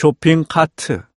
쇼핑 카트.